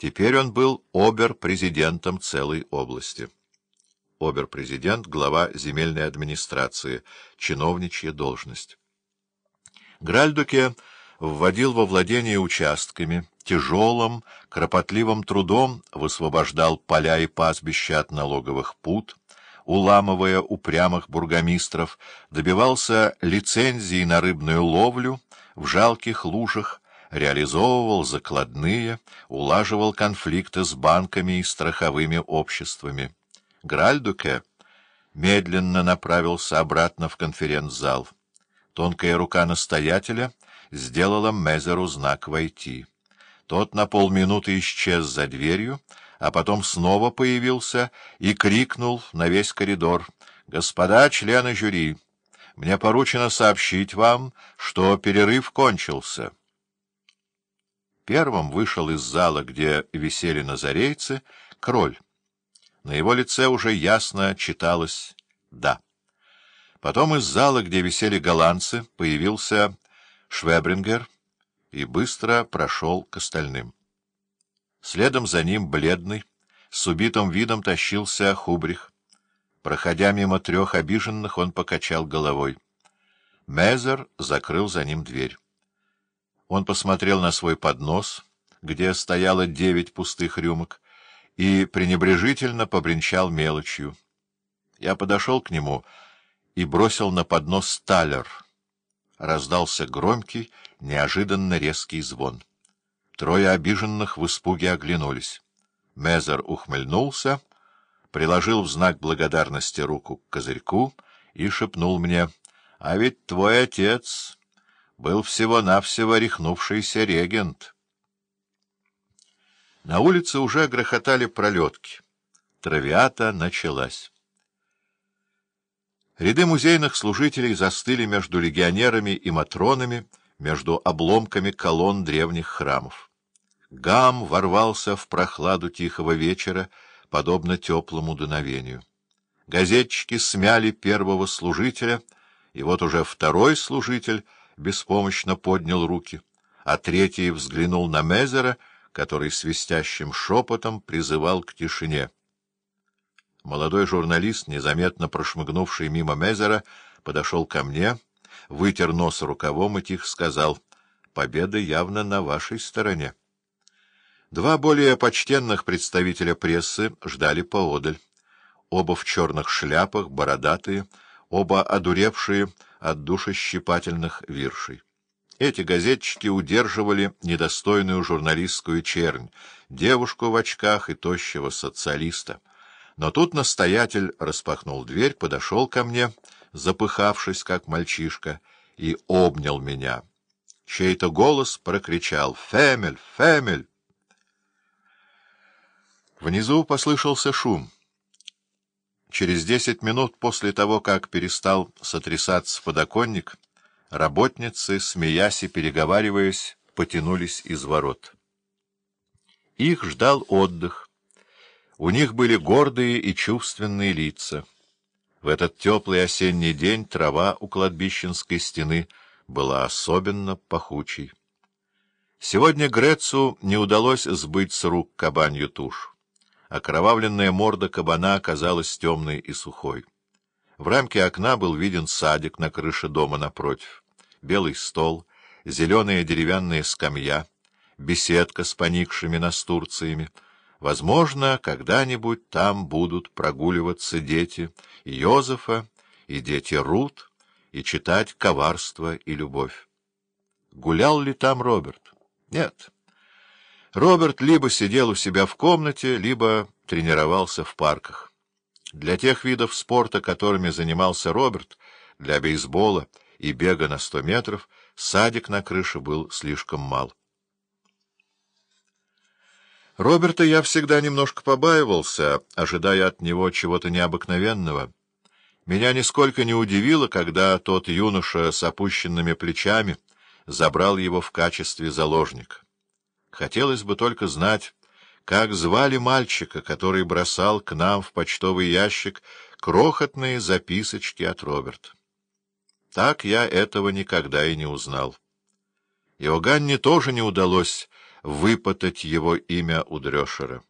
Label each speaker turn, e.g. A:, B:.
A: Теперь он был обер-президентом целой области. Обер-президент — глава земельной администрации, чиновничья должность. Гральдуке вводил во владение участками, тяжелым, кропотливым трудом высвобождал поля и пастбища от налоговых пут, уламывая упрямых бургомистров, добивался лицензии на рыбную ловлю в жалких лужах, реализовывал закладные, улаживал конфликты с банками и страховыми обществами. Гральдуке медленно направился обратно в конференц-зал. Тонкая рука настоятеля сделала Мезеру знак «Войти». Тот на полминуты исчез за дверью, а потом снова появился и крикнул на весь коридор «Господа члены жюри, мне поручено сообщить вам, что перерыв кончился». Первым вышел из зала, где висели назарейцы, кроль. На его лице уже ясно читалось «да». Потом из зала, где висели голландцы, появился Швебрингер и быстро прошел к остальным. Следом за ним, бледный, с убитым видом тащился Хубрих. Проходя мимо трех обиженных, он покачал головой. Мезер закрыл за ним дверь. Он посмотрел на свой поднос, где стояло девять пустых рюмок, и пренебрежительно побренчал мелочью. Я подошел к нему и бросил на поднос талер. Раздался громкий, неожиданно резкий звон. Трое обиженных в испуге оглянулись. Мезер ухмыльнулся, приложил в знак благодарности руку к козырьку и шепнул мне, — А ведь твой отец был всего-навсего рехнувшийся регент. На улице уже грохотали пролетки. Травиата началась. Ряды музейных служителей застыли между легионерами и матронами, между обломками колонн древних храмов. Гам ворвался в прохладу тихого вечера, подобно теплому дуновению. Газетчики смяли первого служителя, и вот уже второй служитель — беспомощно поднял руки, а третий взглянул на Мезера, который свистящим шепотом призывал к тишине. Молодой журналист, незаметно прошмыгнувший мимо Мезера, подошел ко мне, вытер нос рукавом и тихо сказал, «Победа явно на вашей стороне». Два более почтенных представителя прессы ждали поодаль. Оба в черных шляпах, бородатые, оба одуревшие, от душещипательных виршей. Эти газетчики удерживали недостойную журналистскую чернь, девушку в очках и тощего социалиста. Но тут настоятель распахнул дверь, подошел ко мне, запыхавшись, как мальчишка, и обнял меня. Чей-то голос прокричал «Фемель! Фемель!» Внизу послышался шум. Через десять минут после того, как перестал сотрясаться подоконник, работницы, смеясь и переговариваясь, потянулись из ворот. Их ждал отдых. У них были гордые и чувственные лица. В этот теплый осенний день трава у кладбищенской стены была особенно пахучей. Сегодня Грецу не удалось сбыть с рук кабанью тушь. Окровавленная морда кабана оказалась темной и сухой. В рамке окна был виден садик на крыше дома напротив, белый стол, зеленая деревянная скамья, беседка с поникшими настурциями. Возможно, когда-нибудь там будут прогуливаться дети Йозефа и дети Рут и читать коварство и любовь. Гулял ли там Роберт? Нет. Роберт либо сидел у себя в комнате, либо тренировался в парках. Для тех видов спорта, которыми занимался Роберт, для бейсбола и бега на сто метров, садик на крыше был слишком мал. Роберта я всегда немножко побаивался, ожидая от него чего-то необыкновенного. Меня нисколько не удивило, когда тот юноша с опущенными плечами забрал его в качестве заложника. Хотелось бы только знать, как звали мальчика, который бросал к нам в почтовый ящик крохотные записочки от Роберта. Так я этого никогда и не узнал. Иоганне тоже не удалось выпытать его имя у Дрёшера.